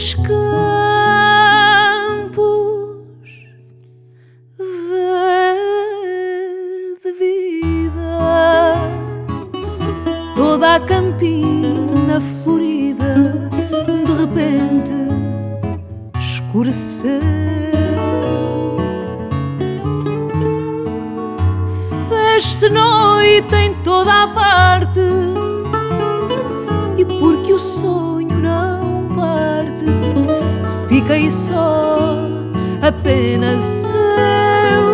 verdes campos, verde vida, toda a campina florida de repente escureceu. Fez-se noite em toda a parte só, apenas eu.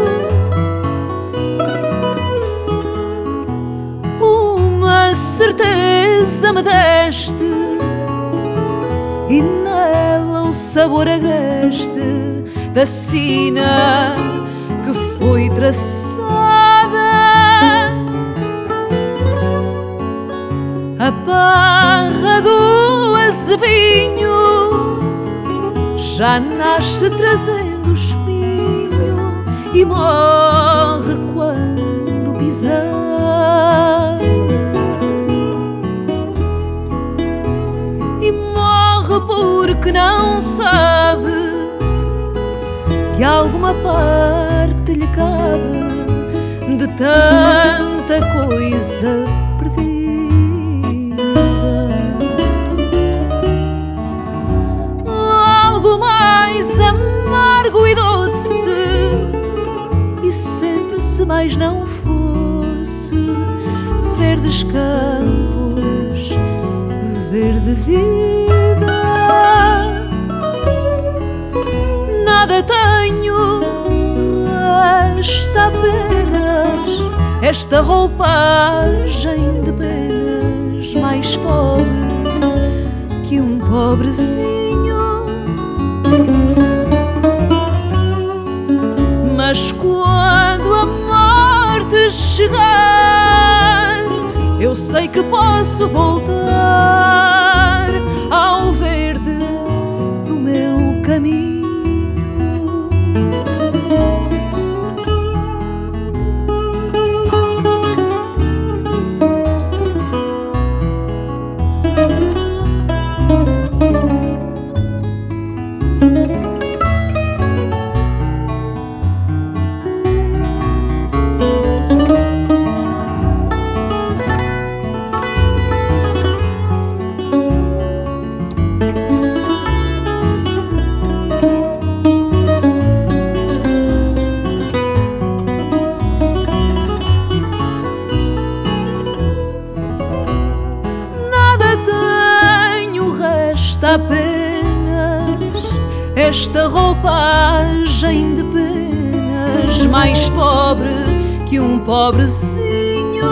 Uma certeza me deste e nela o sabor agreste da sina que foi traçada. A barra do azevinho já nasce trazendo espinho e morre quando pisar. E morre porque não sabe que alguma parte lhe cabe de tanta coisa perdida. Mais não fosse verdes campos, verde vida. Nada tenho, esta apenas, esta roupagem de penas, mais pobre que um pobrezinho. Sei que posso voltar esta roupagem de penas, mais pobre que um pobrezinho.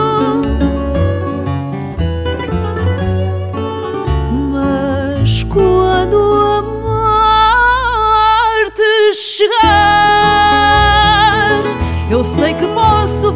Mas quando a morte chegar, eu sei que posso